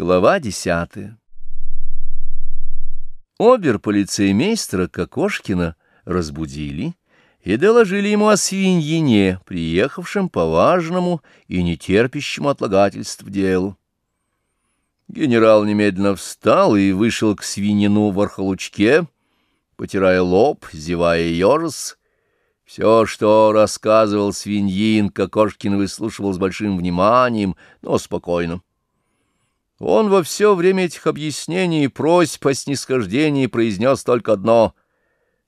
Глава десятая Обер-полицеймейстера Кокошкина разбудили и доложили ему о свиньине, приехавшем по важному и нетерпящему отлагательств делу. Генерал немедленно встал и вышел к свинину в архалучке, потирая лоб, зевая ежес. Все, что рассказывал свиньин, Кокошкин выслушивал с большим вниманием, но спокойно. Он во все время этих объяснений и просьб о снисхождении произнес только одно —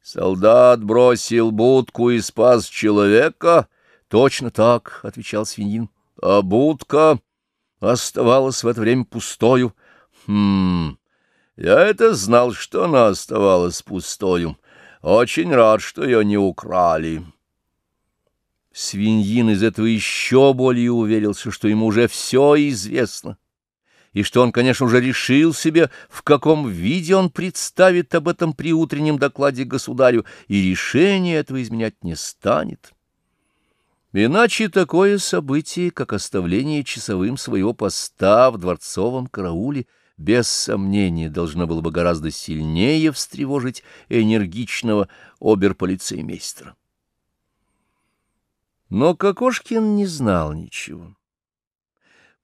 «Солдат бросил будку и спас человека?» «Точно так», — отвечал свиньин. «А будка оставалась в это время пустою». «Хм, я это знал, что она оставалась пустою. Очень рад, что ее не украли». Свиньин из этого еще более уверился, что ему уже все известно и что он, конечно, уже решил себе, в каком виде он представит об этом при утреннем докладе государю, и решение этого изменять не станет. Иначе такое событие, как оставление часовым своего поста в дворцовом карауле, без сомнения должно было бы гораздо сильнее встревожить энергичного оберполицеймейстера. Но Кокошкин не знал ничего.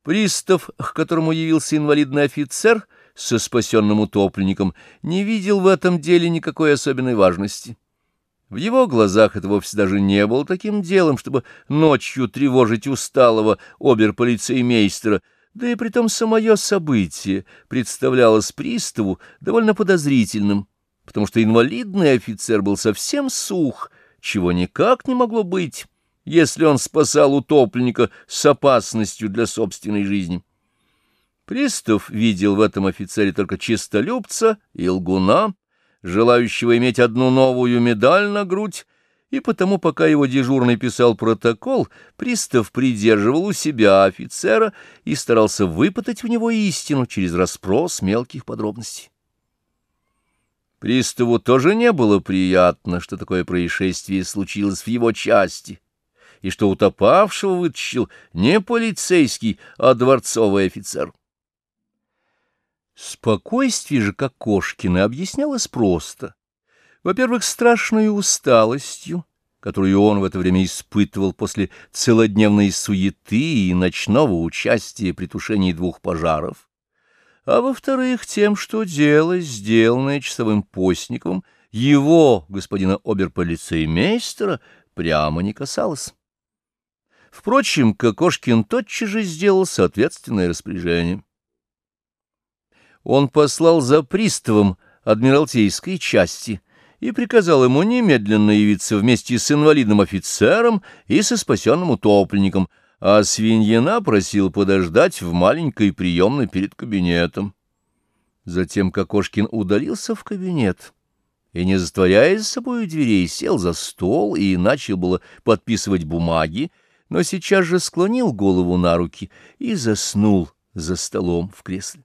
Пристав, к которому явился инвалидный офицер со спасенным утопленником, не видел в этом деле никакой особенной важности. В его глазах это вовсе даже не было таким делом, чтобы ночью тревожить усталого оберполицеймейстера, да и притом самое событие представлялось приставу довольно подозрительным, потому что инвалидный офицер был совсем сух, чего никак не могло быть если он спасал утопленника с опасностью для собственной жизни. Пристав видел в этом офицере только чистолюбца и лгуна, желающего иметь одну новую медаль на грудь, и потому, пока его дежурный писал протокол, пристав придерживал у себя офицера и старался выпытать в него истину через расспрос мелких подробностей. Приставу тоже не было приятно, что такое происшествие случилось в его части — и что утопавшего вытащил не полицейский, а дворцовый офицер. Спокойствие же Кокошкина объяснялось просто. Во-первых, страшной усталостью, которую он в это время испытывал после целодневной суеты и ночного участия при тушении двух пожаров, а во-вторых, тем, что дело, сделанное часовым постником, его, господина оберполицеймейстера, прямо не касалось. Впрочем, Кокошкин тотчас же сделал соответственное распоряжение. Он послал за приставом Адмиралтейской части и приказал ему немедленно явиться вместе с инвалидным офицером и со спасенным утопленником, а свиньина просил подождать в маленькой приемной перед кабинетом. Затем Кокошкин удалился в кабинет и, не затворяя за собой дверей, сел за стол и начал было подписывать бумаги, но сейчас же склонил голову на руки и заснул за столом в кресле.